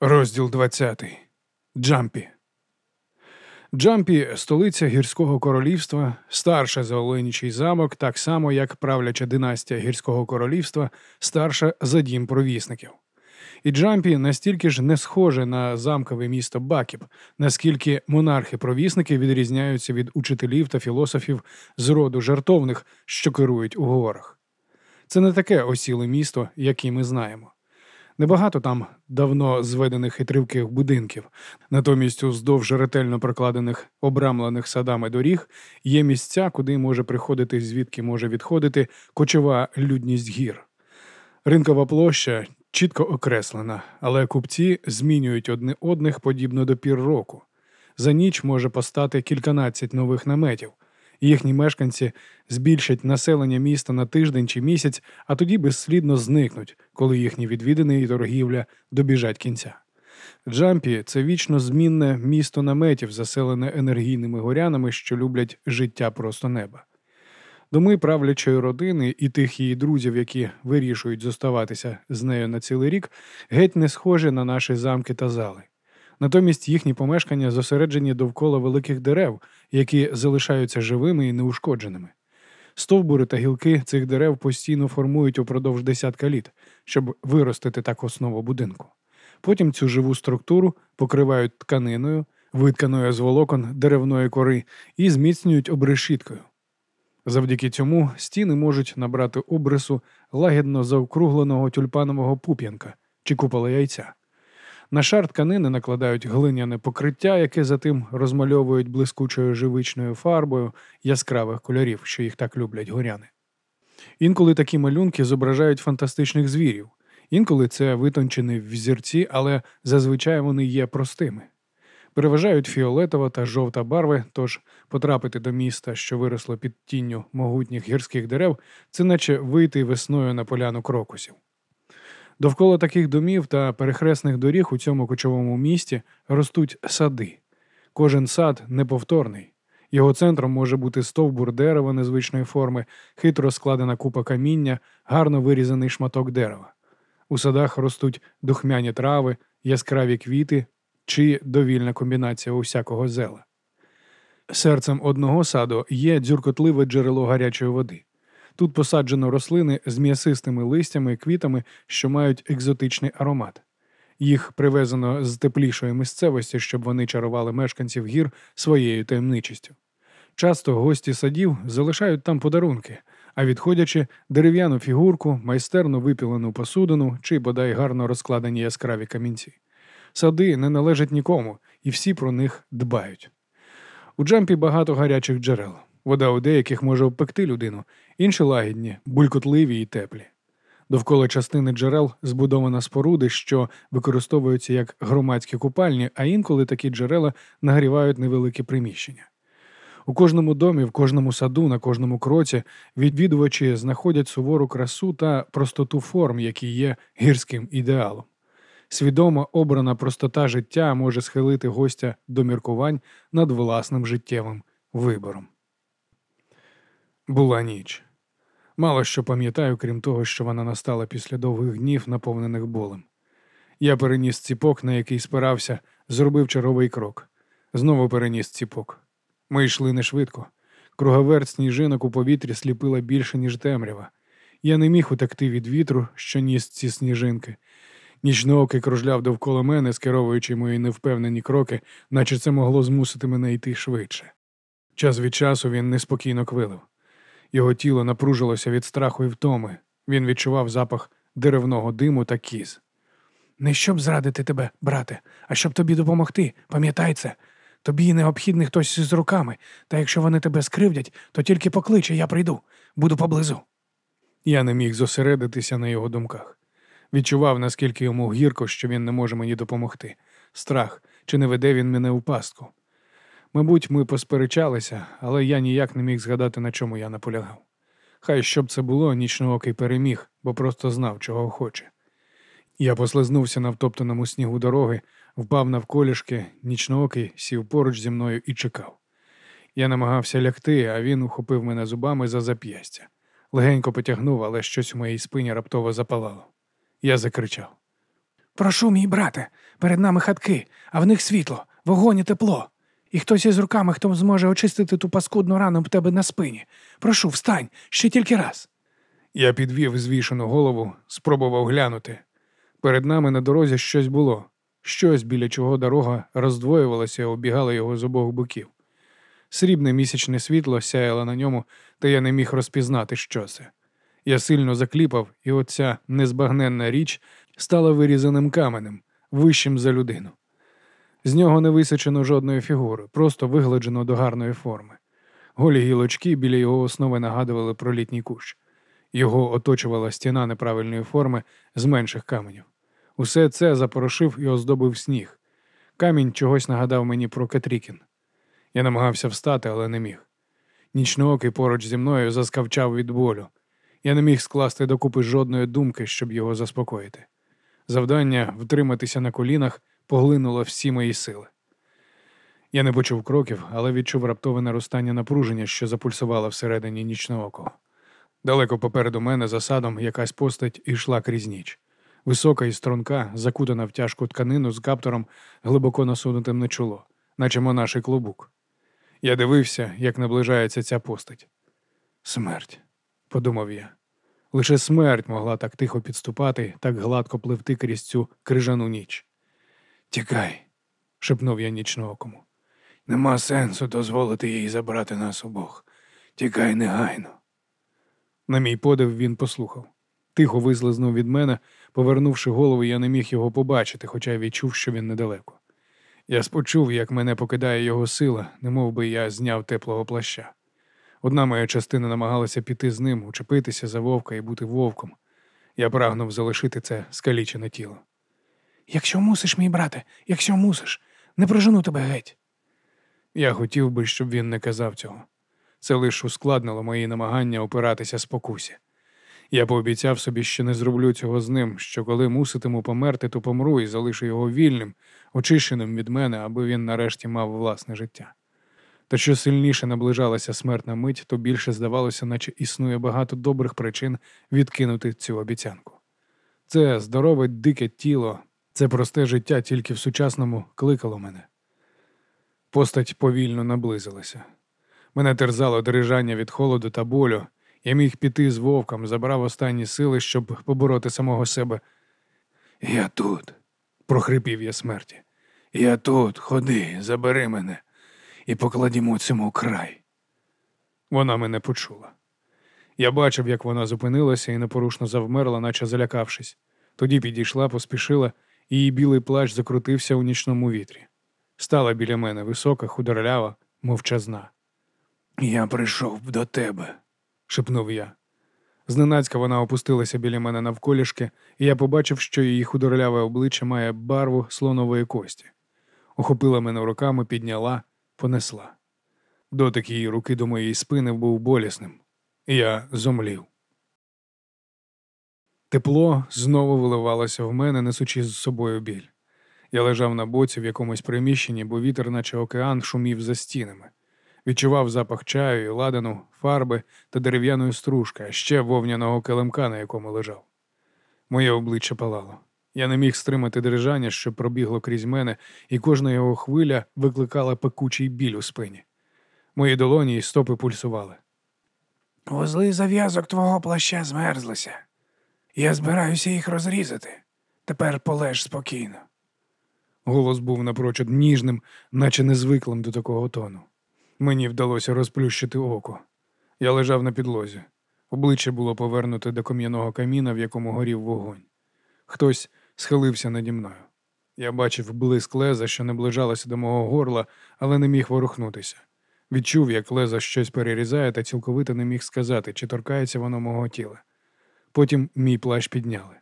Розділ 20. Джампі. Джампі столиця гірського королівства, старша за Оленічий замок, так само як правляча династія гірського королівства, старша за дім провісників. І Джампі настільки ж не схоже на замкове місто Бакіп, наскільки монархи-провісники відрізняються від учителів та філософів з роду жартовних, що керують у горах. Це не таке осіле місто, яке ми знаємо. Небагато там давно зведених і тривких будинків, натомість уздовж ретельно прокладених обрамлених садами доріг є місця, куди може приходити, звідки може відходити кочова людність гір. Ринкова площа чітко окреслена, але купці змінюють одне одних подібно до пір року. За ніч може постати кільканадцять нових наметів. Їхні мешканці збільшать населення міста на тиждень чи місяць, а тоді безслідно зникнуть, коли їхні відвідини і торгівля добіжать кінця. Джампі це вічно змінне місто наметів, заселене енергійними горянами, що люблять життя просто неба. Доми правлячої родини і тих її друзів, які вирішують зоставатися з нею на цілий рік, геть не схожі на наші замки та зали. Натомість їхні помешкання зосереджені довкола великих дерев, які залишаються живими і неушкодженими. Стовбури та гілки цих дерев постійно формують упродовж десятка літ, щоб виростити так основу будинку. Потім цю живу структуру покривають тканиною, витканою з волокон деревної кори, і зміцнюють обрешіткою. Завдяки цьому стіни можуть набрати обрису лагідно заокругленого тюльпанового пуп'янка чи купола яйця. На шар тканини накладають глиняне покриття, яке затим розмальовують блискучою живичною фарбою яскравих кольорів, що їх так люблять горяни. Інколи такі малюнки зображають фантастичних звірів, інколи це витончені взірці, але зазвичай вони є простими. Переважають фіолетова та жовта барви, тож потрапити до міста, що виросло під тінню могутніх гірських дерев, це наче вийти весною на поляну крокусів. Довкола таких домів та перехресних доріг у цьому кочовому місті ростуть сади. Кожен сад неповторний. Його центром може бути стовбур дерева незвичної форми, хитро складена купа каміння, гарно вирізаний шматок дерева. У садах ростуть духмяні трави, яскраві квіти чи довільна комбінація усякого зела. Серцем одного саду є дзюркотливе джерело гарячої води. Тут посаджено рослини з м'ясистими листями і квітами, що мають екзотичний аромат. Їх привезено з теплішої місцевості, щоб вони чарували мешканців гір своєю таємничістю. Часто гості садів залишають там подарунки, а відходячи дерев'яну фігурку, майстерно випілену посудину чи бодай гарно розкладені яскраві камінці. Сади не належать нікому, і всі про них дбають. У джампі багато гарячих джерел. Вода у деяких може обпекти людину, інші лагідні, булькотливі і теплі. Довкола частини джерел збудована споруди, що використовуються як громадські купальні, а інколи такі джерела нагрівають невеликі приміщення. У кожному домі, в кожному саду, на кожному кроці відвідувачі знаходять сувору красу та простоту форм, які є гірським ідеалом. Свідомо обрана простота життя може схилити гостя до міркувань над власним життєвим вибором. Була ніч. Мало що пам'ятаю, крім того, що вона настала після довгих днів, наповнених болем. Я переніс ціпок, на який спирався, зробив черговий крок. Знову переніс ціпок. Ми йшли не швидко. Круговерть сніжинок у повітрі сліпила більше, ніж темрява. Я не міг утекти від вітру, що ніс ці сніжинки. Нічноокий кружляв довкола мене, скеровуючи мої невпевнені кроки, наче це могло змусити мене йти швидше. Час від часу він неспокійно квилив. Його тіло напружилося від страху і втоми. Він відчував запах деревного диму та кіз. Не щоб зрадити тебе, брате, а щоб тобі допомогти, пам'ятай це. Тобі необхідний хтось із руками, та якщо вони тебе скривдять, то тільки покличе, я прийду, буду поблизу. Я не міг зосередитися на його думках. Відчував, наскільки йому гірко, що він не може мені допомогти. Страх, чи не веде він мене у пастку. Мабуть, ми посперечалися, але я ніяк не міг згадати, на чому я наполягав. Хай що б це було, нічноокий переміг, бо просто знав, чого хоче. Я послизнувся на втоптаному снігу дороги, впав навколішки, нічноокий сів поруч зі мною і чекав. Я намагався лягти, а він ухопив мене зубами за зап'ястя. Легенько потягнув, але щось у моїй спині раптово запалало. Я закричав. Прошу, мій брате, перед нами хатки, а в них світло, вогонь і тепло. І хтось із руками, хто зможе очистити ту паскудну рану в тебе на спині. Прошу, встань, ще тільки раз. Я підвів звішену голову, спробував глянути. Перед нами на дорозі щось було, щось, біля чого дорога роздвоювалася і оббігала його з обох боків. Срібне місячне світло сяяло на ньому, та я не міг розпізнати, що це. Я сильно закліпав, і оця незбагненна річ стала вирізаним каменем, вищим за людину. З нього не висечено жодної фігури, просто вигладжено до гарної форми. Голі гілочки біля його основи нагадували про літній кущ. Його оточувала стіна неправильної форми з менших каменів. Усе це запорошив і оздобив сніг. Камінь чогось нагадав мені про Кетрікін. Я намагався встати, але не міг. Нічноокий поруч зі мною заскавчав від болю. Я не міг скласти докупи жодної думки, щоб його заспокоїти. Завдання втриматися на колінах поглинуло всі мої сили. Я не почув кроків, але відчув раптове наростання напруження, що запульсувало всередині нічноокого. Далеко попереду мене за садом якась постать ішла крізь ніч. Висока і струнка, закутана в тяжку тканину з каптором, глибоко насунутим на чоло, наче монаший клубук. Я дивився, як наближається ця постать. Смерть, подумав я. Лише смерть могла так тихо підступати, так гладко пливти крізь цю крижану ніч. Тікай, шепнув я нічноокому. Нема сенсу дозволити їй забрати нас обох. Тікай негайно. На мій подив він послухав. Тихо визлизнув від мене, повернувши голову, я не міг його побачити, хоча відчув, що він недалеко. Я спочув, як мене покидає його сила, немов би я зняв теплого плаща. Одна моя частина намагалася піти з ним, учепитися за вовка і бути вовком. Я прагнув залишити це скалічене тіло. Якщо мусиш, мій брате, якщо мусиш, не прожену тебе геть. Я хотів би, щоб він не казав цього. Це лише ускладнило мої намагання опиратися спокусі. Я пообіцяв собі, що не зроблю цього з ним, що коли муситиму померти, то помру і залишу його вільним, очищеним від мене, аби він нарешті мав власне життя. Та що сильніше наближалася смертна мить, то більше здавалося, наче існує багато добрих причин відкинути цю обіцянку. Це здорове дике тіло, це просте життя тільки в сучасному кликало мене. Постать повільно наблизилася. Мене терзало дрижання від холоду та болю. Я міг піти з вовком, забрав останні сили, щоб побороти самого себе. Я тут, прохрипів я смерті. Я тут, ходи, забери мене і покладімо цьому край. Вона мене почула. Я бачив, як вона зупинилася і непорушно завмерла, наче залякавшись. Тоді підійшла, поспішила, її білий плащ закрутився у нічному вітрі. Стала біля мене висока, худорлява, мовчазна. Я прийшов до тебе, шепнув я. Зненацька вона опустилася біля мене навколішки, і я побачив, що її худорляве обличчя має барву слонової кості. Охопила мене руками, підняла, понесла. Дотик її руки до моєї спини був болісним. Я зомлів. Тепло знову виливалося в мене, несучи з собою біль. Я лежав на боці в якомусь приміщенні, бо вітер, наче океан, шумів за стінами. Відчував запах чаю, і ладану, фарби та дерев'яної стружки, а ще вовняного килимка, на якому лежав. Моє обличчя палало. Я не міг стримати дрижання, що пробігло крізь мене, і кожна його хвиля викликала пекучий біль у спині. Мої долоні і стопи пульсували. Вузли зав'язок твого плаща змерзлися. Я збираюся їх розрізати. Тепер полеж спокійно. Голос був напрочуд ніжним, наче незвиклим до такого тону. Мені вдалося розплющити око. Я лежав на підлозі. Обличчя було повернуте до кам'яного каміна, в якому горів вогонь. Хтось схилився наді мною. Я бачив блиск леза, що наближалося до мого горла, але не міг ворухнутися. Відчув, як леза щось перерізає, та цілковито не міг сказати, чи торкається воно мого тіла. Потім мій плащ підняли.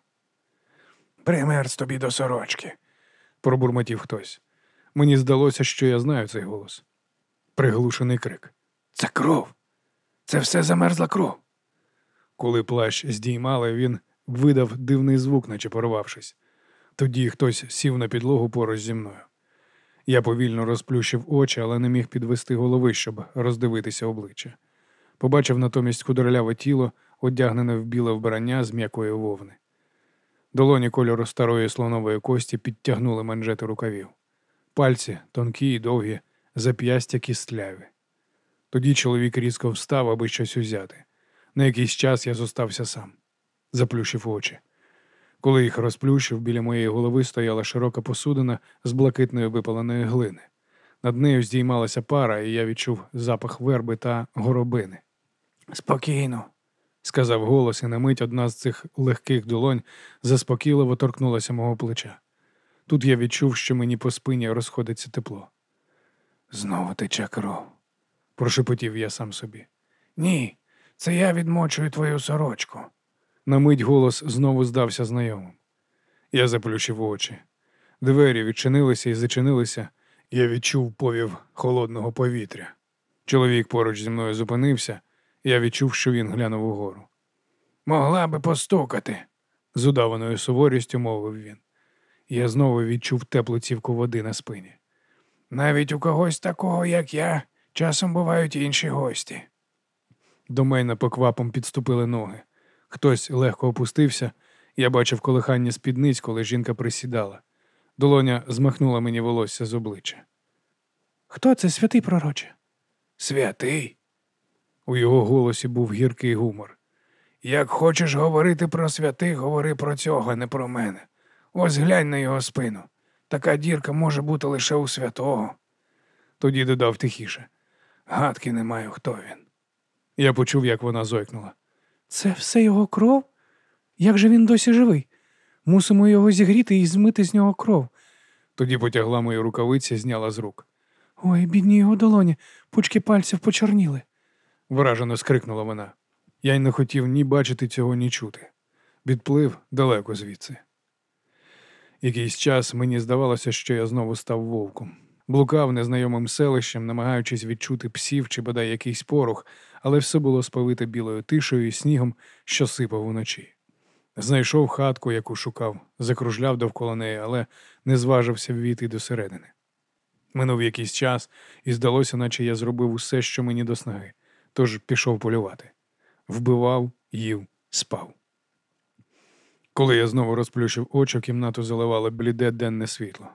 Примерз тобі до сорочки, пробурмотів хтось. Мені здалося, що я знаю цей голос. Приглушений крик. Це кров. Це все замерзла кров. Коли плащ здіймали, він видав дивний звук, наче порвавшись. Тоді хтось сів на підлогу поруч зі мною. Я повільно розплющив очі, але не міг підвести голови, щоб роздивитися обличчя. Побачив натомість худорляве тіло, одягнене в біле вбрання з м'якої вовни. Долоні кольору старої слонової кості підтягнули манжети рукавів. Пальці тонкі й довгі, зап'ястя кістляві. Тоді чоловік різко встав, аби щось узяти. На якийсь час я зостався сам, заплющив очі. Коли їх розплющив, біля моєї голови стояла широка посудина з блакитної випаленої глини. Над нею здіймалася пара, і я відчув запах верби та горобини. Спокійно. Сказав голос, і на мить одна з цих легких долонь заспокійливо торкнулася мого плеча. Тут я відчув, що мені по спині розходиться тепло. Знову тече кров. Прошепотів я сам собі. Ні, це я відмочую твою сорочку. На мить голос знову здався знайомим. Я заплющив очі. Двері відчинилися і зачинилися. Я відчув повів холодного повітря. Чоловік поруч зі мною зупинився, я відчув, що він глянув угору. Могла би постукати. З удаваною суворістю мовив він. Я знову відчув теплу цівку води на спині. Навіть у когось такого, як я, часом бувають інші гості. До мене поквапом підступили ноги. Хтось легко опустився, я бачив колихання спідниць, коли жінка присідала. Долоня змахнула мені волосся з обличчя. Хто це святий пророче? Святий. У його голосі був гіркий гумор. Як хочеш говорити про святих, говори про цього, не про мене. Ось глянь на його спину. Така дірка може бути лише у святого. Тоді додав тихіше. Гадки не маю, хто він. Я почув, як вона зойкнула. Це все його кров? Як же він досі живий? Мусимо його зігріти і змити з нього кров. Тоді потягла мої рукавиці, зняла з рук. Ой, бідні його долоні, пучки пальців почорніли. Вражено скрикнула вона. Я й не хотів ні бачити цього, ні чути. Відплив далеко звідси. Якийсь час мені здавалося, що я знову став вовком. Блукав незнайомим селищем, намагаючись відчути псів чи бодай якийсь порух, але все було сповите білою тишею і снігом, що сипав уночі. Знайшов хатку, яку шукав, закружляв довкола неї, але не зважився ввійти досередини. Минув якийсь час, і здалося, наче я зробив усе, що мені до снаги, тож пішов полювати. Вбивав, їв, спав. Коли я знову розплющив очі, кімнату заливало бліде денне світло.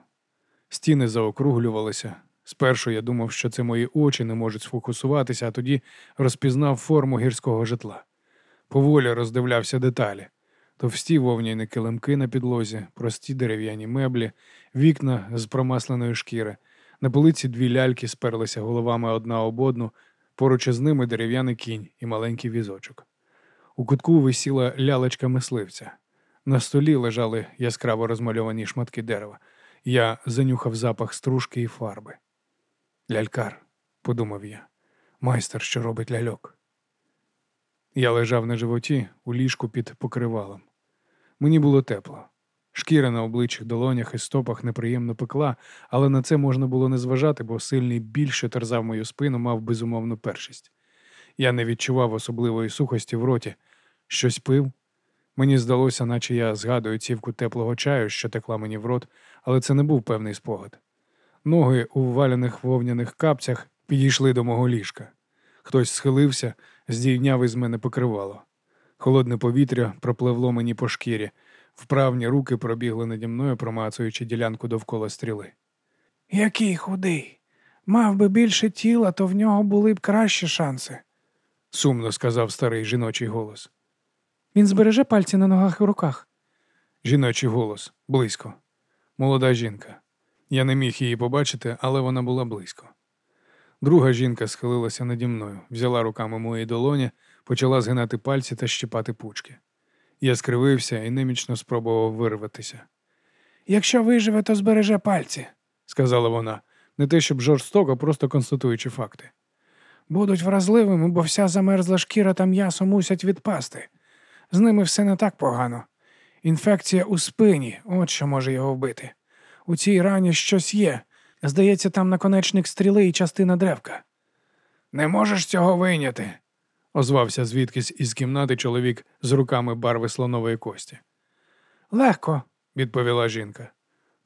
Стіни заокруглювалися. Спершу я думав, що це мої очі не можуть сфокусуватися, а тоді розпізнав форму гірського житла. Поволі роздивлявся деталі. Товсті вовняні килимки на підлозі, прості дерев'яні меблі, вікна з промасленої шкіри. На полиці дві ляльки сперлися головами одна об одну, поруч із ними дерев'яний кінь і маленький візочок. У кутку висіла лялечка мисливця. На столі лежали яскраво розмальовані шматки дерева. Я занюхав запах стружки і фарби. Лялькар, подумав я, майстер, що робить ляльок. Я лежав на животі у ліжку під покривалом. Мені було тепло. Шкіра на обличчях, долонях і стопах неприємно пекла, але на це можна було не зважати, бо сильний біль, що терзав мою спину, мав безумовну першість. Я не відчував особливої сухості в роті. Щось пив. Мені здалося, наче я згадую цівку теплого чаю, що текла мені в рот, але це не був певний спогад. Ноги у валяних вовняних капцях підійшли до мого ліжка. Хтось схилився, здійняв із мене покривало. Холодне повітря пропливло мені по шкірі, вправні руки пробігли наді мною, промацуючи ділянку довкола стріли. Який худий. Мав би більше тіла, то в нього були б кращі шанси. Сумно сказав старий жіночий голос. Він збереже пальці на ногах і руках. Жіночий голос близько. Молода жінка. Я не міг її побачити, але вона була близько. Друга жінка схилилася наді мною, взяла руками мої долоні, почала згинати пальці та щипати пучки. Я скривився і немічно спробував вирватися. Якщо виживе, то збереже пальці. сказала вона, не те, щоб жорстоко, просто констатуючи факти. Будуть вразливими, бо вся замерзла шкіра та м'ясо мусять відпасти. З ними все не так погано. Інфекція у спині, от що може його вбити. У цій рані щось є. Здається, там наконечник стріли і частина древка. Не можеш цього вийняти, озвався звідкись із кімнати чоловік з руками барви слонової кості. Легко, відповіла жінка.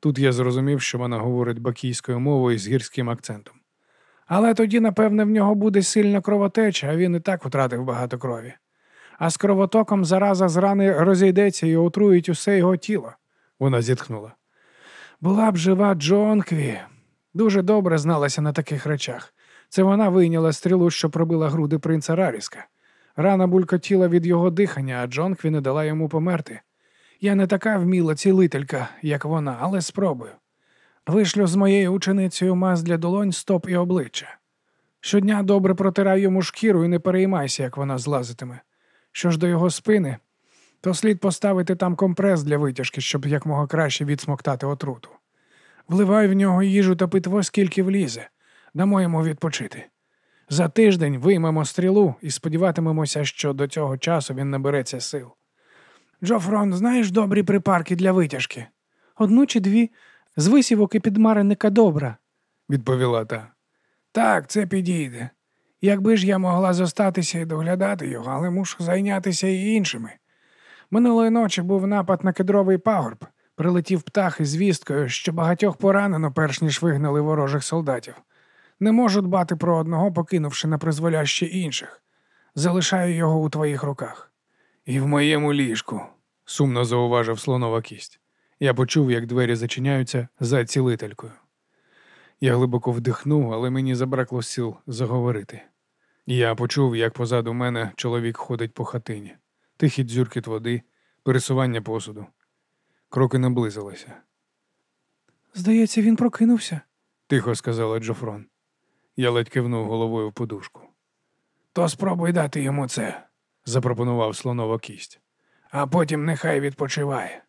Тут я зрозумів, що вона говорить бакійською мовою з гірським акцентом. Але тоді, напевне, в нього буде сильна кровотеча, а він і так втратив багато крові. а з кровотоком зараза з рани розійдеться і отруїть усе його тіло. Вона зітхнула. Була б жива Джонкві. Дуже добре зналася на таких речах. Це вона вийняла стрілу, що пробила груди принца Раріска. Рана булькотіла від його дихання, а Джонкві не дала йому померти. Я не така вміла цілителька, як вона, але спробую. Вишлю з моєю ученицею маз для долонь, стоп і обличчя. Щодня добре протирай йому шкіру і не переймайся, як вона злазитиме. Що ж до його спини, то слід поставити там компрес для витяжки, щоб якмога краще відсмоктати отруту. Вливай в нього їжу та питво, скільки влізе, дамо йому відпочити. За тиждень виймемо стрілу і сподіватимемося, що до цього часу він набереться сил. Джофрон, знаєш добрі припарки для витяжки? Одну чи дві з висівок і підмаренника добра, відповіла та. Так, це підійде. Якби ж я могла зостатися і доглядати його, але мушу зайнятися і іншими. Минулої ночі був напад на кедровий пагорб. Прилетів птах із звісткою, що багатьох поранено, перш ніж вигнали ворожих солдатів. Не можу дбати про одного, покинувши на призволяще інших. Залишаю його у твоїх руках. І в моєму ліжку, сумно зауважив слонова кість. Я почув, як двері зачиняються за цілителькою. Я глибоко вдихнув, але мені забракло сил заговорити. Я почув, як позаду мене чоловік ходить по хатині, тихий дзюркіт води, пересування посуду. Кроки наблизилися. Здається, він прокинувся, тихо сказала Джофрон. Я ледь кивнув головою в подушку. То спробуй дати йому це, запропонував слонова кість. А потім нехай відпочиває.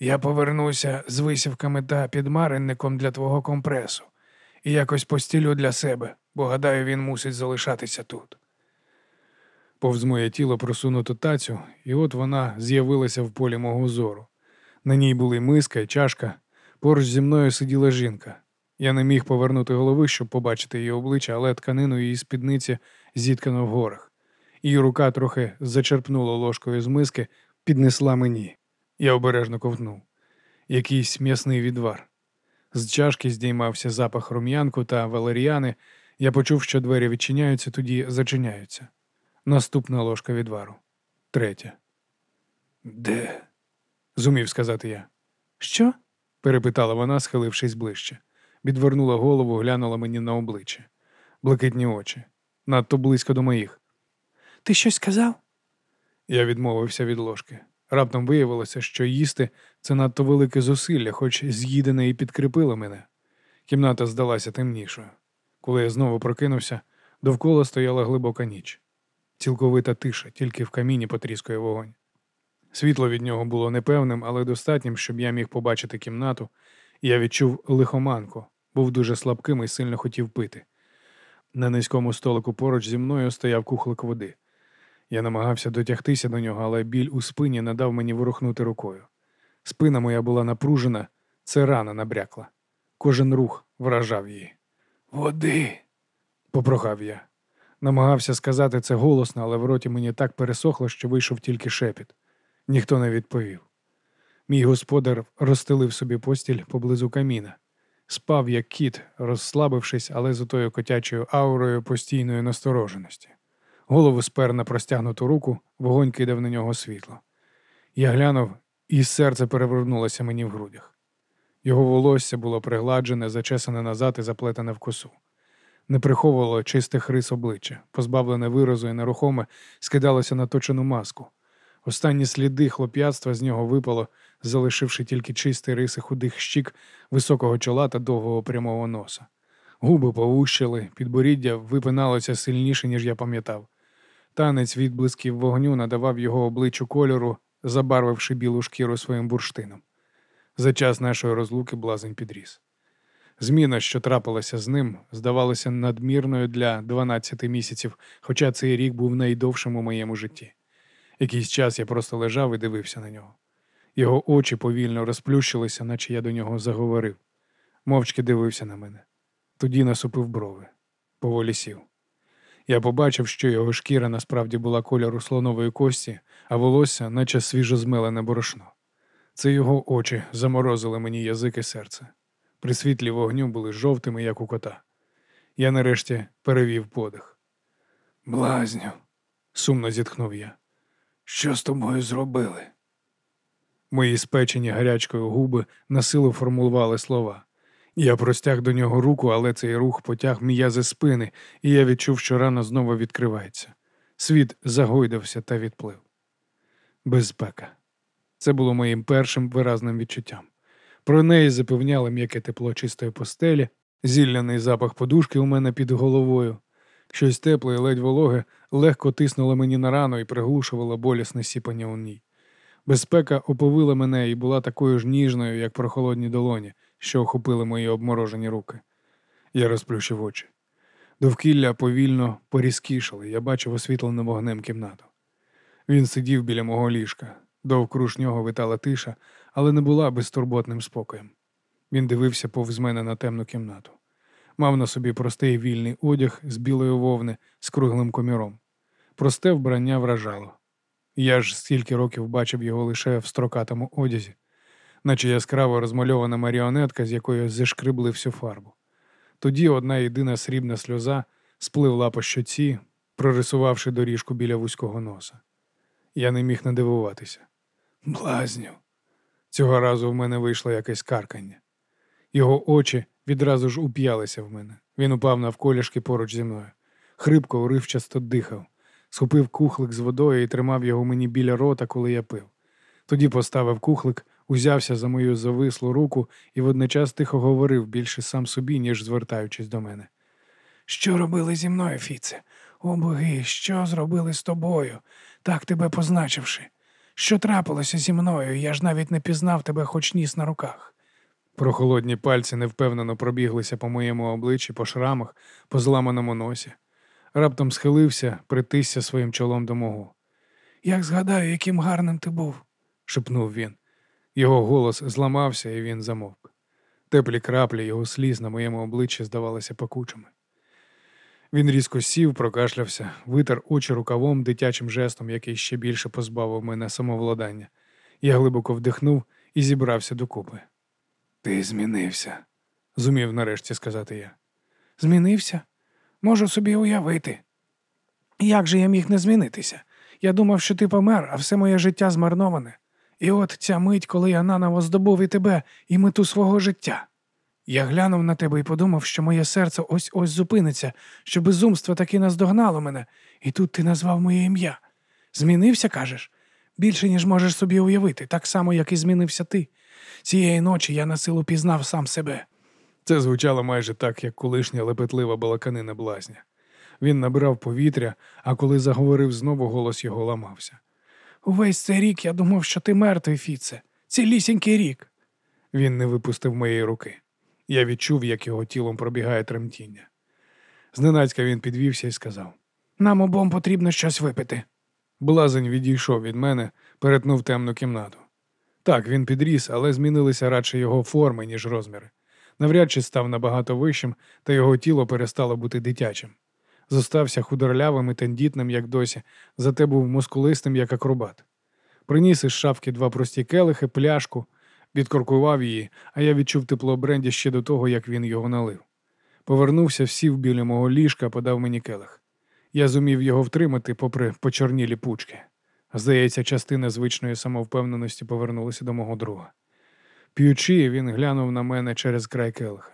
Я повернуся з висівками та підмаринником для твого компресу і якось постілю для себе, бо гадаю, він мусить залишатися тут. Повз моє тіло просунуто тацю, і от вона з'явилася в полі мого зору. На ній були миска і чашка. Поруч зі мною сиділа жінка. Я не міг повернути голови, щоб побачити її обличчя, але тканину її спідниці зіткано в горах. Її рука трохи зачерпнула ложкою з миски, піднесла мені. Я обережно ковтнув. Якийсь м'ясний відвар. З чашки здіймався запах рум'янку та валеріани. Я почув, що двері відчиняються, тоді зачиняються. Наступна ложка відвару. Третя. Де? зумів сказати я. Що? перепитала вона, схилившись ближче. Відвернула голову, глянула мені на обличчя. Блакитні очі. Надто близько до моїх. Ти щось сказав? Я відмовився від ложки. Раптом виявилося, що їсти це надто велике зусилля, хоч з'їдене і підкріпило мене. Кімната здалася темнішою. Коли я знову прокинувся, довкола стояла глибока ніч. Цілковита тиша, тільки в каміні потріскує вогонь. Світло від нього було непевним, але достатнім, щоб я міг побачити кімнату, і я відчув лихоманку, був дуже слабким і сильно хотів пити. На низькому столику поруч зі мною стояв кухлик води. Я намагався дотягтися до нього, але біль у спині не дав мені ворухнути рукою. Спина моя була напружена, це рана набрякла. Кожен рух вражав її. Води, попрохав я. Намагався сказати це голосно, але в роті мені так пересохло, що вийшов тільки шепіт. Ніхто не відповів. Мій господар розстелив собі постіль поблизу каміна. Спав, як кіт, розслабившись, але з отою котячою аурою постійної настороженості. Голову спер на простягнуту руку, вогонь кидав на нього світло. Я глянув, і серце перевернулося мені в грудях. Його волосся було пригладжене, зачесане назад і заплетене в косу. Не приховувало чистих рис обличчя, позбавлене виразу і нерухоме, скидалося на точену маску. Останні сліди хлоп'ятства з нього випало, залишивши тільки чисті риси худих щік, високого чола та довгого прямого носа. Губи повущили, підборіддя випиналося сильніше, ніж я пам'ятав. Танець відблисків вогню надавав його обличчю кольору, забарвивши білу шкіру своїм бурштином. За час нашої розлуки блазень підріс. Зміна, що трапилася з ним, здавалася надмірною для 12 місяців, хоча цей рік був найдовшим у моєму житті. Якийсь час я просто лежав і дивився на нього. Його очі повільно розплющилися, наче я до нього заговорив. Мовчки дивився на мене. Тоді насупив брови, поволі сів. Я побачив, що його шкіра насправді була кольору слонової кості, а волосся, наче свіжо змелене борошно. Це його очі заморозили мені язик і серце. При світлі вогню були жовтими, як у кота. Я нарешті перевів подих. Блазню, сумно зітхнув я. Що з тобою зробили? Мої спечені гарячкою губи насилу формулювали слова. Я простяг до нього руку, але цей рух потяг м'язи спини, і я відчув, що рана знову відкривається. Світ загойдався та відплив. Безпека. Це було моїм першим виразним відчуттям. Про неї запевняли м'яке тепло чистої постелі, зілляний запах подушки у мене під головою. Щось тепле і ледь вологе легко тиснуло мені на рану і приглушувало болісне сіпання у ній. Безпека оповила мене і була такою ж ніжною, як прохолодні долоні, що охопили мої обморожені руки. Я розплющив очі. Довкілля повільно порізкішали, я бачив освітлену вогнем кімнату. Він сидів біля мого ліжка. Довкруж нього витала тиша, але не була безтурботним спокоєм. Він дивився повз мене на темну кімнату. Мав на собі простий вільний одяг з білої вовни з круглим коміром. Просте вбрання вражало. Я ж стільки років бачив його лише в строкатому одязі, наче яскраво розмальована маріонетка, з якої зішкрибли всю фарбу. Тоді одна єдина срібна сльоза спливла по щоці, прорисувавши доріжку біля вузького носа. Я не міг надивуватися. Блазню. Цього разу в мене вийшло якесь каркання. Його очі відразу ж уп'ялися в мене. Він упав навколішки поруч зі мною. Хрипко, уривчасто дихав, схопив кухлик з водою і тримав його мені біля рота, коли я пив. Тоді поставив кухлик, узявся за мою завислу руку і водночас тихо говорив більше сам собі, ніж звертаючись до мене. Що робили зі мною, Фіце? О боги, що зробили з тобою, так тебе позначивши? Що трапилося зі мною? Я ж навіть не пізнав тебе, хоч ніс на руках. Прохолодні пальці невпевнено пробіглися по моєму обличчі, по шрамах, по зламаному носі. Раптом схилився, притисся своїм чолом до мого. Як згадаю, яким гарним ти був, шепнув він. Його голос зламався, і він замовк. Теплі краплі його сліз на моєму обличчі здавалися пекучими. Він різко сів, прокашлявся, витер очі рукавом дитячим жестом, який ще більше позбавив мене самовладання. Я глибоко вдихнув і зібрався докупи. Ти змінився, зумів нарешті сказати я. Змінився? Можу собі уявити. Як же я міг не змінитися? Я думав, що ти помер, а все моє життя змарноване. І от ця мить, коли я наново здобув і тебе, і мету свого життя. Я глянув на тебе і подумав, що моє серце ось ось зупиниться, що безумство таки наздогнало мене, і тут ти назвав моє ім'я. Змінився, кажеш? Більше, ніж можеш собі уявити, так само, як і змінився ти. Цієї ночі я на силу пізнав сам себе. Це звучало майже так, як колишня лепетлива балаканина блазня. Він набирав повітря, а коли заговорив знову, голос його ламався. Увесь цей рік я думав, що ти мертвий, Фіце. Цілісінький рік. Він не випустив моєї руки. Я відчув, як його тілом пробігає тремтіння. Зненацька він підвівся і сказав: Нам обом потрібно щось випити. Блазень відійшов від мене, перетнув темну кімнату. Так, він підріс, але змінилися радше його форми, ніж розміри. Навряд чи став набагато вищим, та його тіло перестало бути дитячим. Зостався худорлявим і тендітним, як досі, зате був мускулистим, як акробат. Приніс із шафки два прості келихи, пляшку, відкоркував її, а я відчув тепло бренді ще до того, як він його налив. Повернувся, сів біля мого ліжка, подав мені келих. Я зумів його втримати, попри почорнілі пучки. Здається, частина звичної самовпевненості повернулася до мого друга. П'ючи, він глянув на мене через край келиха.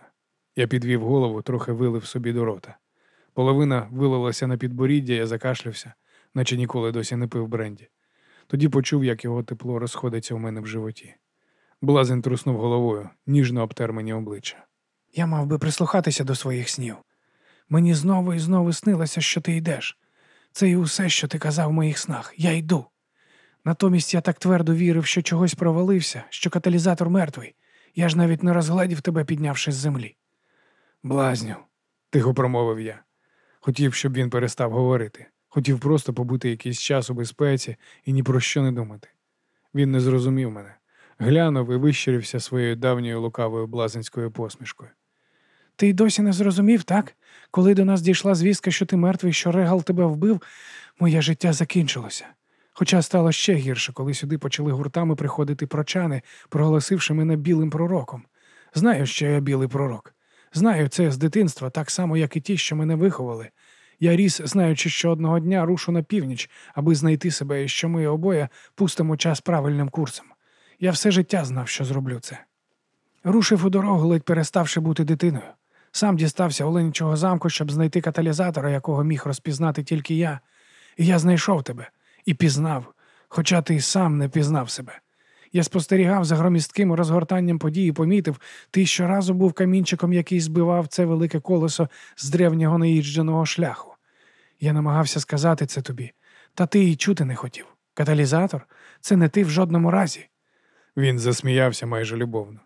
Я підвів голову, трохи вилив собі до рота. Половина вилилася на підборіддя, я закашлявся, наче ніколи досі не пив бренді. Тоді почув, як його тепло розходиться у мене в животі. Блазень труснув головою, ніжно обтер мені обличчя. Я мав би прислухатися до своїх снів. Мені знову і знову снилося, що ти йдеш. Це і усе, що ти казав в моїх снах. Я йду. Натомість я так твердо вірив, що чогось провалився, що каталізатор мертвий. Я ж навіть не розгледів тебе, піднявши з землі. Блазню, тихо промовив я. Хотів, щоб він перестав говорити. Хотів просто побути якийсь час у безпеці і ні про що не думати. Він не зрозумів мене. Глянув і вищирився своєю давньою лукавою блазенською посмішкою. Ти й досі не зрозумів, так? Коли до нас дійшла звістка, що ти мертвий, що регал тебе вбив, моє життя закінчилося. Хоча стало ще гірше, коли сюди почали гуртами приходити прочани, проголосивши мене білим пророком. Знаю, що я білий пророк. Знаю це з дитинства, так само, як і ті, що мене виховали. Я ріс, знаючи, що одного дня рушу на північ, аби знайти себе і що ми обоє пустимо час правильним курсом. Я все життя знав, що зроблю це. Рушив у дорогу, ледь переставши бути дитиною. Сам дістався Оленічого замку, щоб знайти каталізатора, якого міг розпізнати тільки я. І я знайшов тебе і пізнав, хоча ти й сам не пізнав себе. Я спостерігав за громістким розгортанням подій і помітив, ти щоразу був камінчиком, який збивав це велике колесо з древнього неїждженого шляху. Я намагався сказати це тобі, та ти й чути не хотів. Каталізатор це не ти в жодному разі. Він засміявся майже любовно.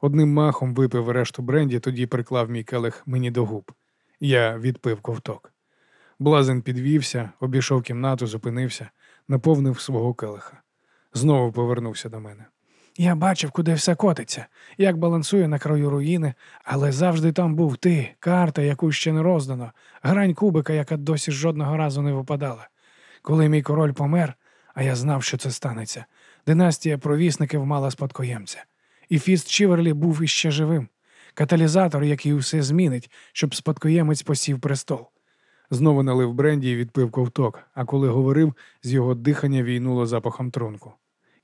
Одним махом випив решту бренді, тоді приклав мій келих мені до губ. Я відпив ковток. Блазен підвівся, обійшов кімнату, зупинився, наповнив свого келиха. Знову повернувся до мене. Я бачив, куди все котиться, як балансує на краю руїни, але завжди там був ти, карта, яку ще не роздано, грань кубика, яка досі жодного разу не випадала. Коли мій король помер, а я знав, що це станеться, династія провісників мала спадкоємця. І Фіст Чіверлі був іще живим, каталізатор, який усе змінить, щоб спадкоємець посів престол. Знову налив бренді і відпив ковток, а коли говорив, з його дихання війнуло запахом трунку.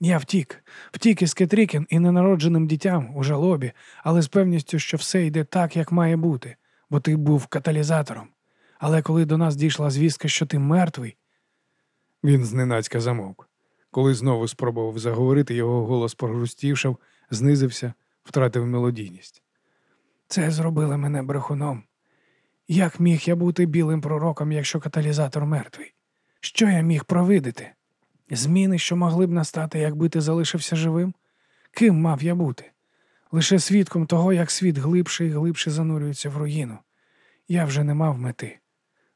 Я втік, втік із Кетрікін і ненародженим дітям у жалобі, але з певністю, що все йде так, як має бути, бо ти був каталізатором. Але коли до нас дійшла звістка, що ти мертвий, Він зненацька замовк. Коли знову спробував заговорити, його голос прогрустівшав, знизився, втратив мелодійність. це зробило мене брехуном. Як міг я бути білим пророком, якщо каталізатор мертвий? Що я міг провидити? Зміни, що могли б настати, якби ти залишився живим? Ким мав я бути? Лише свідком того, як світ глибше і глибше занурюється в руїну. Я вже не мав мети.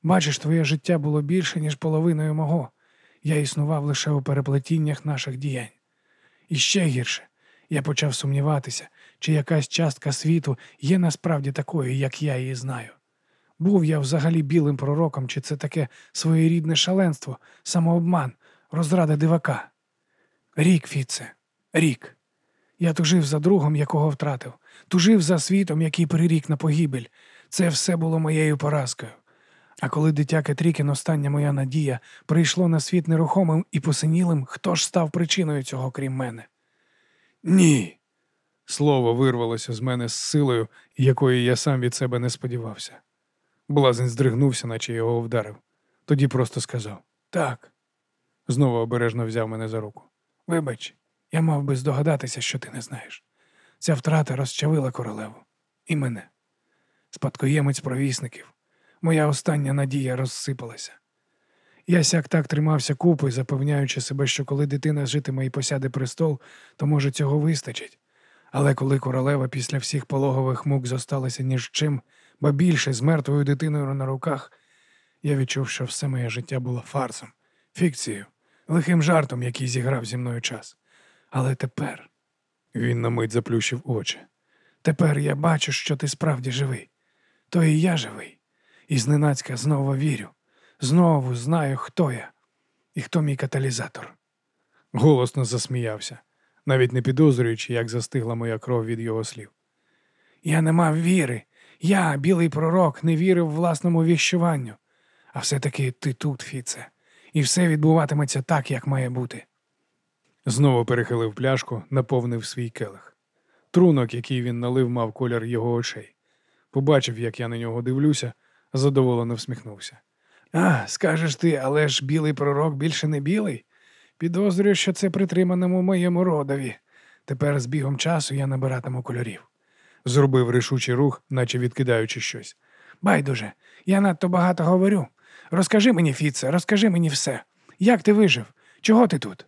Бачиш, твоє життя було більше, ніж половиною мого. Я існував лише у переплетіннях наших діянь. І ще гірше, я почав сумніватися, чи якась частка світу є насправді такою, як я її знаю. Був я взагалі білим пророком, чи це таке своєрідне шаленство, самообман, розрада дивака. Рік, Фіце, рік. Я тужив за другом, якого втратив, тужив за світом, який прирік на погибель. Це все було моєю поразкою. А коли дитя Кетрікін, остання моя надія, прийшло на світ нерухомим і посинілим, хто ж став причиною цього, крім мене? Ні. Слово вирвалося з мене з силою, якої я сам від себе не сподівався. Блазень здригнувся, наче його вдарив. Тоді просто сказав Так, знову обережно взяв мене за руку. вибач, я мав би здогадатися, що ти не знаєш. Ця втрата розчавила королеву і мене. Спадкоємець провісників. Моя остання надія розсипалася. Я сяк так тримався купи, запевняючи себе, що коли дитина житиме і посяде престол, то може цього вистачить. Але коли королева після всіх пологових мук зосталася ні з чим, ба більше з мертвою дитиною на руках, я відчув, що все моє життя було фарсом, фікцією, лихим жартом, який зіграв зі мною час. Але тепер, Він на мить заплющив очі. тепер я бачу, що ти справді живий. То і я живий. І зненацька знову вірю. Знову знаю, хто я і хто мій каталізатор. Голосно засміявся, навіть не підозрюючи, як застигла моя кров від його слів. Я не мав віри. Я, білий пророк, не вірив власному віщуванню. А все-таки ти тут, Фіце, і все відбуватиметься так, як має бути. Знову перехилив пляшку, наповнив свій келих. Трунок, який він налив, мав колір його очей. Побачив, як я на нього дивлюся, задоволено всміхнувся. А, скажеш ти, але ж білий пророк більше не білий. Підозрюю, що це притриманому моєму родові. Тепер з бігом часу я набиратиму кольорів. Зробив рішучий рух, наче відкидаючи щось. Байдуже, я надто багато говорю. Розкажи мені, Фіце, розкажи мені все. Як ти вижив? Чого ти тут?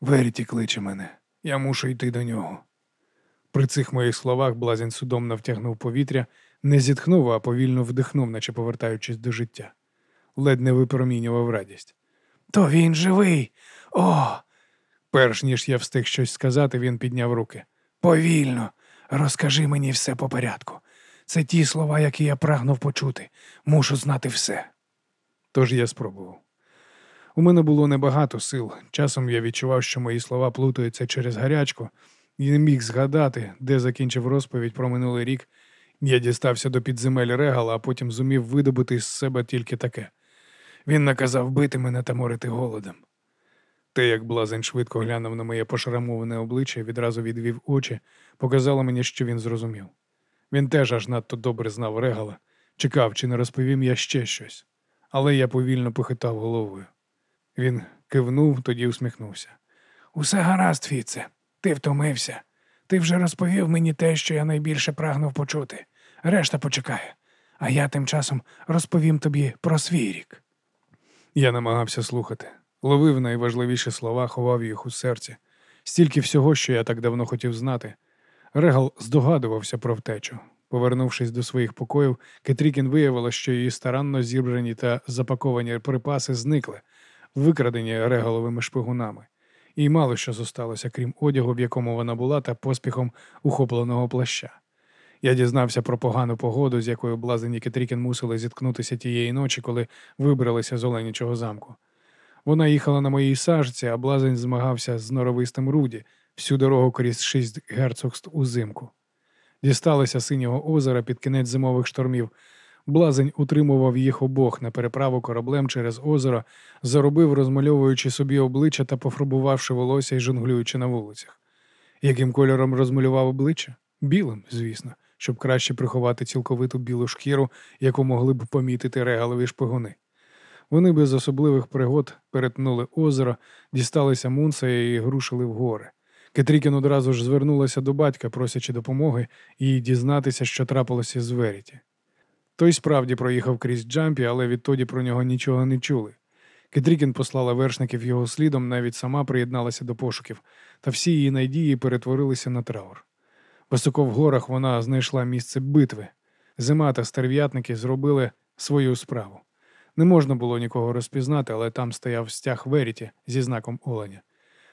Веріті кличе мене. Я мушу йти до нього. При цих моїх словах блазень судомно втягнув повітря, не зітхнув, а повільно вдихнув, наче повертаючись до життя. Ледь не випромінював радість. То він живий. О, Перш ніж я встиг щось сказати, він підняв руки. повільно. Розкажи мені все по порядку. Це ті слова, які я прагнув почути. Мушу знати все. Тож я спробував. У мене було небагато сил. Часом я відчував, що мої слова плутаються через гарячку, і не міг згадати, де закінчив розповідь про минулий рік. Я дістався до підземель регала, а потім зумів видобути з себе тільки таке. Він наказав бити мене та морити голодом. Те, як блазень швидко глянув на моє пошрамоване обличчя відразу відвів очі, показало мені, що він зрозумів. Він теж аж надто добре знав регала, чекав, чи не розповім я ще щось, але я повільно похитав головою. Він кивнув, тоді усміхнувся. Усе гаразд, Фіце. Ти втомився. Ти вже розповів мені те, що я найбільше прагнув почути. Решта почекає. А я тим часом розповім тобі про свій рік. Я намагався слухати, ловив найважливіші слова, ховав їх у серці. Стільки всього, що я так давно хотів знати. Регал здогадувався про втечу. Повернувшись до своїх покоїв, Кетрікін виявила, що її старанно зібрані та запаковані припаси зникли, викрадені регаловими шпигунами. І мало що зосталося, крім одягу, в якому вона була, та поспіхом ухопленого плаща. Я дізнався про погану погоду, з якою блазень і Кетрікін мусили зіткнутися тієї ночі, коли вибралися з Оленічого замку. Вона їхала на моїй сажці, а блазень змагався з норовистим Руді всю дорогу крізь шість герцогств узимку. Дісталися синього озера під кінець зимових штормів. Блазень утримував їх обох на переправу кораблем через озеро, заробив, розмальовуючи собі обличчя та пофарбувавши волосся і жонглюючи на вулицях. Яким кольором розмалював обличчя? Білим, звісно, щоб краще приховати цілковиту білу шкіру, яку могли б помітити регалові шпигуни. Вони без особливих пригод перетнули озеро, дісталися мунса і грушили в гори. Кетрікін одразу ж звернулася до батька, просячи допомоги і дізнатися, що трапилося з Веріті. Той справді проїхав крізь Джампі, але відтоді про нього нічого не чули. Кетрікін послала вершників його слідом, навіть сама приєдналася до пошуків, та всі її надії перетворилися на траур. Високо в горах вона знайшла місце битви. Зима та стерв'ятники зробили свою справу. Не можна було нікого розпізнати, але там стояв стяг Веріті зі знаком оленя.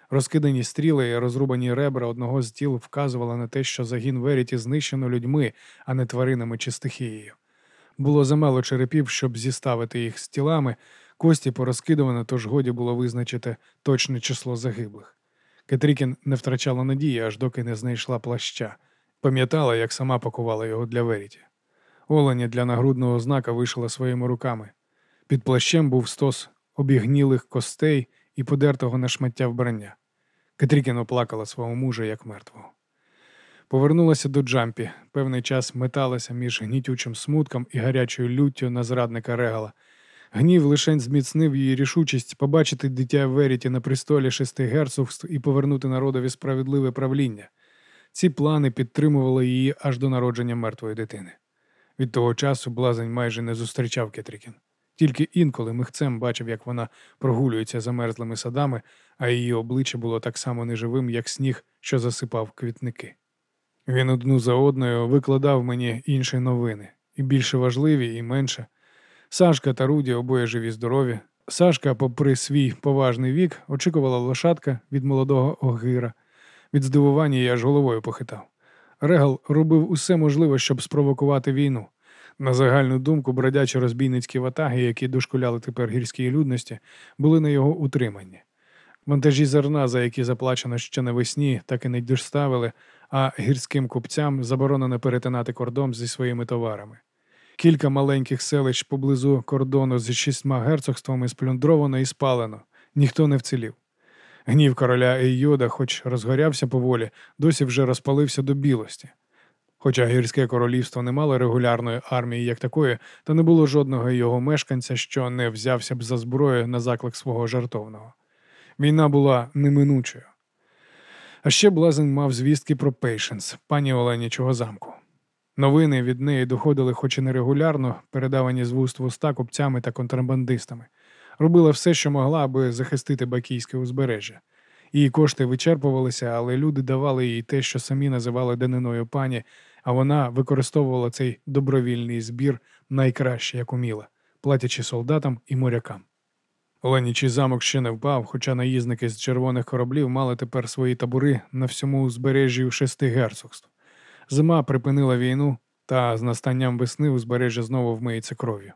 Розкидані стріли і розрубані ребра одного з тіл вказували на те, що загін Веріті знищено людьми, а не тваринами чи стихією. Було замало черепів, щоб зіставити їх з тілами, кості порозкидувано, тож годі було визначити точне число загиблих. Кетрікін не втрачала надії, аж доки не знайшла плаща. Пам'ятала, як сама пакувала його для Веріті. Оленя для нагрудного знака вишила своїми руками. Під плащем був стос обігнілих костей і подертого на шмаття вбрання. Кетрікін оплакала свого мужа як мертвого. Повернулася до Джампі, певний час металася між гнітючим смутком і гарячою люттю на зрадника Регала. Гнів лишень зміцнив її рішучість побачити дитя Веріті на престолі шести герцогств і повернути народові справедливе правління. Ці плани підтримували її аж до народження мертвої дитини. Від того часу блазень майже не зустрічав Кетрікін. Тільки інколи михцем бачив, як вона прогулюється замерзлими садами, а її обличчя було так само неживим, як сніг, що засипав квітники. Він одну за одною викладав мені інші новини, і більше важливі, і менше. Сашка та Руді обоє живі здорові. Сашка, попри свій поважний вік, очікувала лошадка від молодого огира. Від здивування я аж головою похитав. Регал робив усе можливе, щоб спровокувати війну. На загальну думку, бродячі розбійницькі ватаги, які дошкуляли тепер гірській людності, були на його утриманні. Вантажі зерна, за які заплачено ще навесні, так і не доставили, а гірським купцям заборонено перетинати кордон зі своїми товарами. Кілька маленьких селищ поблизу кордону з шістьма герцогствами сплюндровано і спалено, ніхто не вцілів. Гнів короля Ейода, хоч розгорявся поволі, досі вже розпалився до білості. Хоча гірське королівство не мало регулярної армії як такої, та не було жодного його мешканця, що не взявся б за зброю на заклик свого жартовного. Війна була неминучою. А ще Блазен мав звістки про Пейшенс, пані Оленячого замку. Новини від неї доходили, хоч і нерегулярно, передавані з вуст в уста купцями та контрабандистами. Робила все, що могла, аби захистити Бакійське узбережжя. Її кошти вичерпувалися, але люди давали їй те, що самі називали даниною пані, а вона використовувала цей добровільний збір найкраще, як уміла, платячи солдатам і морякам. Оленічий замок ще не впав, хоча наїзники з червоних кораблів мали тепер свої табори на всьому узбережжі шести герцогств. Зима припинила війну, та з настанням весни узбережжя знову вмиється кров'ю.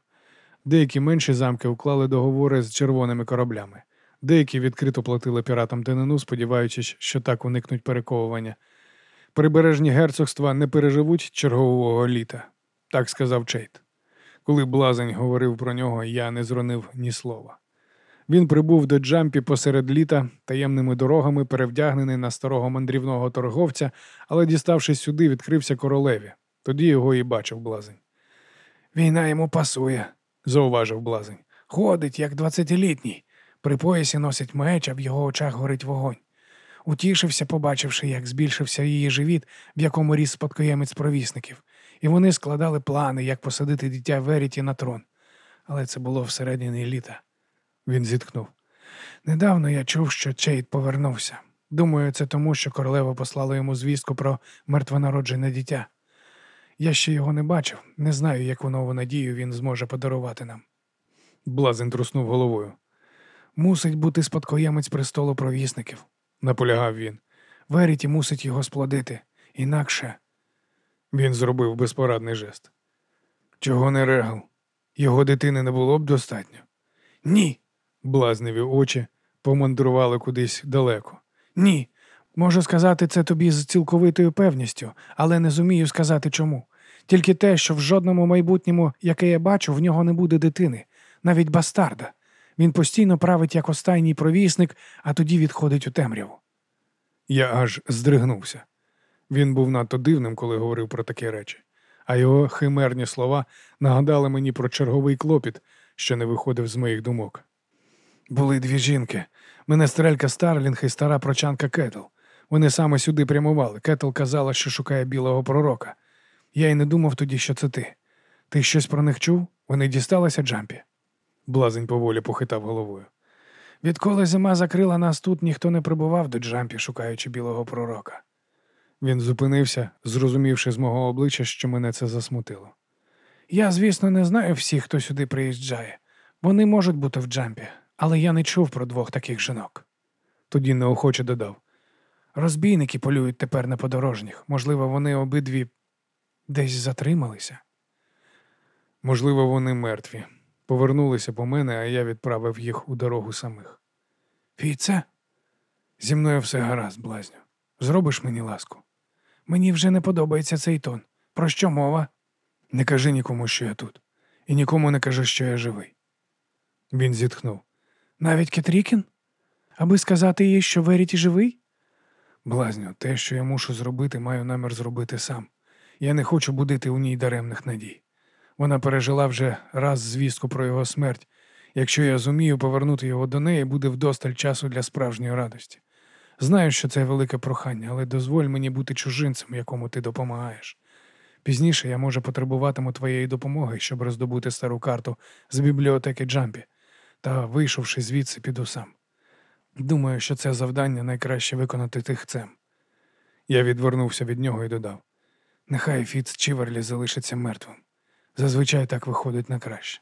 Деякі менші замки уклали договори з червоними кораблями. Деякі відкрито платили піратам данину, сподіваючись, що так уникнуть перековування. Прибережні герцогства не переживуть чергового літа, так сказав Чейт. Коли блазень говорив про нього, я не зронив ні слова. Він прибув до Джампі посеред літа таємними дорогами, перевдягнений на старого мандрівного торговця, але, діставшись сюди, відкрився королеві. Тоді його і бачив блазень. Війна йому пасує, Зауважив блазень. ходить, як двадцятилітній. При поясі носить меч, а в його очах горить вогонь. Утішився, побачивши, як збільшився її живіт, в якому ріс спадкоємець провісників, і вони складали плани, як посадити дитя Веріті на трон. Але це було всередині літа. Він зітхнув. Недавно я чув, що Чейд повернувся. Думаю, це тому, що королева послала йому звістку про мертвонароджене дитя. Я ще його не бачив, не знаю, яку нову надію він зможе подарувати нам. Блазень труснув головою. Мусить бути спадкоємець престолу провісників. Наполягав він. Веріті мусить його сплодити. Інакше Він зробив безпорадний жест. Чого не регал? Його дитини не було б достатньо. ні, Блазневі очі помандрували кудись далеко. ні. Можу сказати це тобі з цілковитою певністю, але не зумію сказати чому. Тільки те, що в жодному майбутньому, яке я бачу, в нього не буде дитини, навіть бастарда. Він постійно править як останній провісник, а тоді відходить у темряву. Я аж здригнувся. Він був надто дивним, коли говорив про такі речі, а його химерні слова нагадали мені про черговий клопіт, що не виходив з моїх думок. Були дві жінки. Менестрелька Старлінг і стара прочанка Кетл. Вони саме сюди прямували. Кетл казала, що шукає білого пророка. Я й не думав тоді, що це ти. Ти щось про них чув? Вони дісталися Джампі. Блазень поволі похитав головою. Відколи зима закрила нас тут, ніхто не прибував до Джампі, шукаючи білого пророка. Він зупинився, зрозумівши з мого обличчя, що мене це засмутило. Я, звісно, не знаю всіх, хто сюди приїжджає. Вони можуть бути в Джампі, але я не чув про двох таких жінок. Тоді неохоче додав. Розбійники полюють тепер на подорожніх. Можливо, вони обидві десь затрималися. Можливо, вони мертві. Повернулися по мене, а я відправив їх у дорогу самих. Фіце, Зі мною все гаразд, блазню. Зробиш мені ласку. мені вже не подобається цей тон. Про що мова? Не кажи нікому, що я тут, і нікому не кажи, що я живий. Він зітхнув. Навіть Кетрікін? Аби сказати їй, що Веріті живий? Блазню, те, що я мушу зробити, маю намір зробити сам. Я не хочу будити у ній даремних надій. Вона пережила вже раз звістку про його смерть. Якщо я зумію повернути його до неї, буде вдосталь часу для справжньої радості. Знаю, що це велике прохання, але дозволь мені бути чужинцем, якому ти допомагаєш. Пізніше я може потребуватиму твоєї допомоги, щоб роздобути стару карту з бібліотеки Джампі, та, вийшовши звідси, піду сам. Думаю, що це завдання найкраще виконати тихцем. Я відвернувся від нього і додав: нехай Фіц Чіверлі залишиться мертвим. Зазвичай так виходить на краще.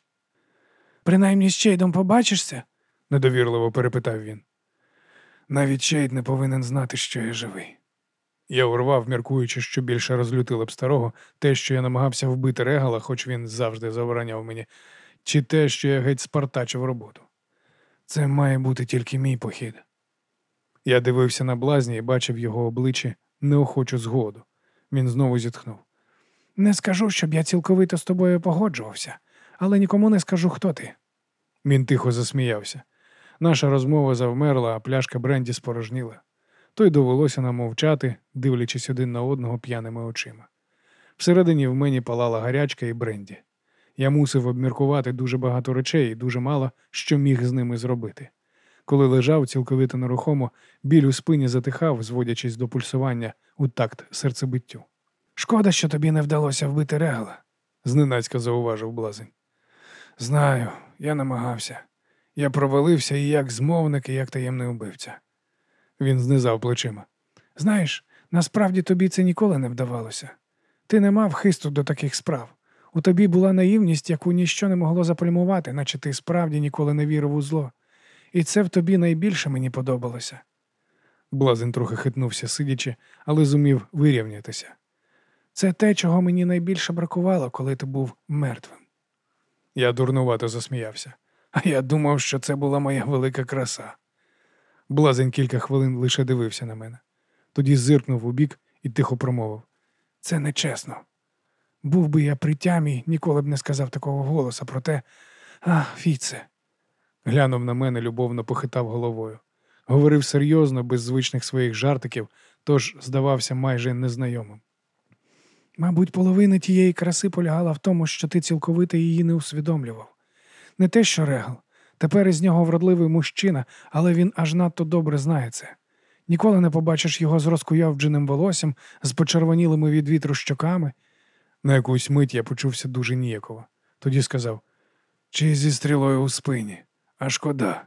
Принаймні з Чейдом побачишся? недовірливо перепитав він. Навіть Чейд не повинен знати, що я живий. Я урвав, міркуючи, що більше розлютило б старого, те, що я намагався вбити регала, хоч він завжди забороняв мені, чи те, що я геть спартачив роботу. Це має бути тільки мій похід. Я дивився на блазні і бачив його обличчі неохочу згоду. Він знову зітхнув. Не скажу, щоб я цілковито з тобою погоджувався, але нікому не скажу, хто ти. Він тихо засміявся. Наша розмова завмерла, а пляшка Бренді спорожніла. То й довелося нам мовчати, дивлячись один на одного п'яними очима. Всередині в мені палала гарячка і Бренді. Я мусив обміркувати дуже багато речей і дуже мало, що міг з ними зробити. Коли лежав цілковито нерухомо, біль у спині затихав, зводячись до пульсування у такт серцебиттю. Шкода, що тобі не вдалося вбити регала. Зненацька зауважив блазень. Знаю, я намагався. Я провалився і як змовник, і як таємний убивця. Він знизав плечима. Знаєш, насправді тобі це ніколи не вдавалося. Ти не мав хисту до таких справ. У тобі була наївність, яку ніщо не могло заплямувати, наче ти справді ніколи не вірив у зло. І це в тобі найбільше мені подобалося. Блазень трохи хитнувся, сидячи, але зумів вирівнятися. Це те, чого мені найбільше бракувало, коли ти був мертвим. Я дурнувато засміявся. А я думав, що це була моя велика краса. Блазень кілька хвилин лише дивився на мене. Тоді зиркнув у бік і тихо промовив. Це нечесно. Був би я при тямі, ніколи б не сказав такого голоса, проте. А, Фіце, Глянув на мене, любовно похитав головою. Говорив серйозно, без звичних своїх жартиків, тож здавався майже незнайомим. Мабуть, половина тієї краси полягала в тому, що ти цілковито її не усвідомлював. Не те, що Регал. Тепер із нього вродливий мужчина, але він аж надто добре знає це. Ніколи не побачиш його з розкуявдженим волоссям, з почервонілими від вітру щоками. На якусь мить я почувся дуже ніяково. Тоді сказав: чи зі стрілою у спині, а шкода.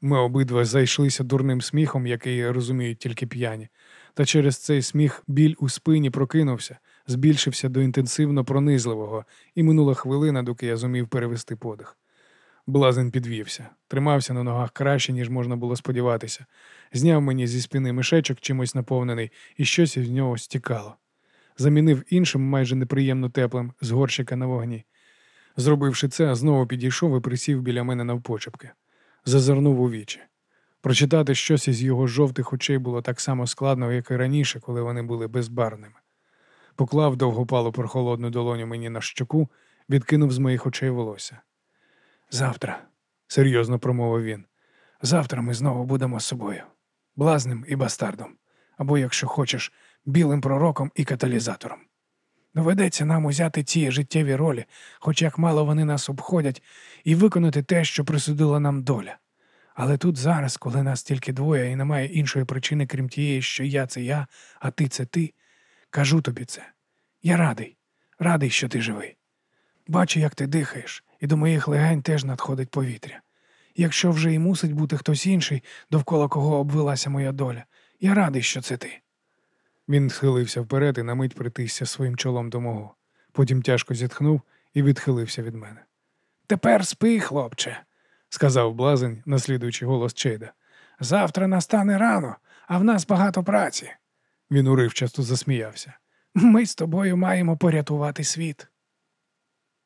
Ми обидва зайшлися дурним сміхом, який розуміють тільки п'яні, та через цей сміх біль у спині прокинувся, збільшився до інтенсивно пронизливого, і минула хвилина, доки я зумів перевести подих. Блазен підвівся, тримався на ногах краще, ніж можна було сподіватися, зняв мені зі спини мішечок чимось наповнений, і щось із нього стікало. Замінив іншим майже неприємно теплим з горщика на вогні. Зробивши це, знову підійшов і присів біля мене навпочепки. Зазирнув у вічі. Прочитати щось із його жовтих очей було так само складно, як і раніше, коли вони були безбарвними. Поклав довгопалу прохолодну долоню мені на щоку, відкинув з моїх очей волосся. Завтра, Серйозно промовив він. завтра ми знову будемо з собою, блазним і бастардом, або, якщо хочеш, білим пророком і каталізатором. Доведеться нам узяти ці життєві ролі, хоч як мало вони нас обходять, і виконати те, що присудила нам доля. Але тут зараз, коли нас тільки двоє і немає іншої причини, крім тієї, що я це я, а ти це ти, кажу тобі це. Я радий, радий, що ти живий. Бачу, як ти дихаєш, і до моїх легень теж надходить повітря. Якщо вже і мусить бути хтось інший, довкола кого обвелася моя доля, я радий, що це ти. Він схилився вперед і на мить притисся своїм чолом до мого. Потім тяжко зітхнув і відхилився від мене. Тепер спи, хлопче, Сказав блазень, наслідуючи голос Чейда. завтра настане рано, а в нас багато праці. Він уривчасто засміявся. Ми з тобою маємо порятувати світ.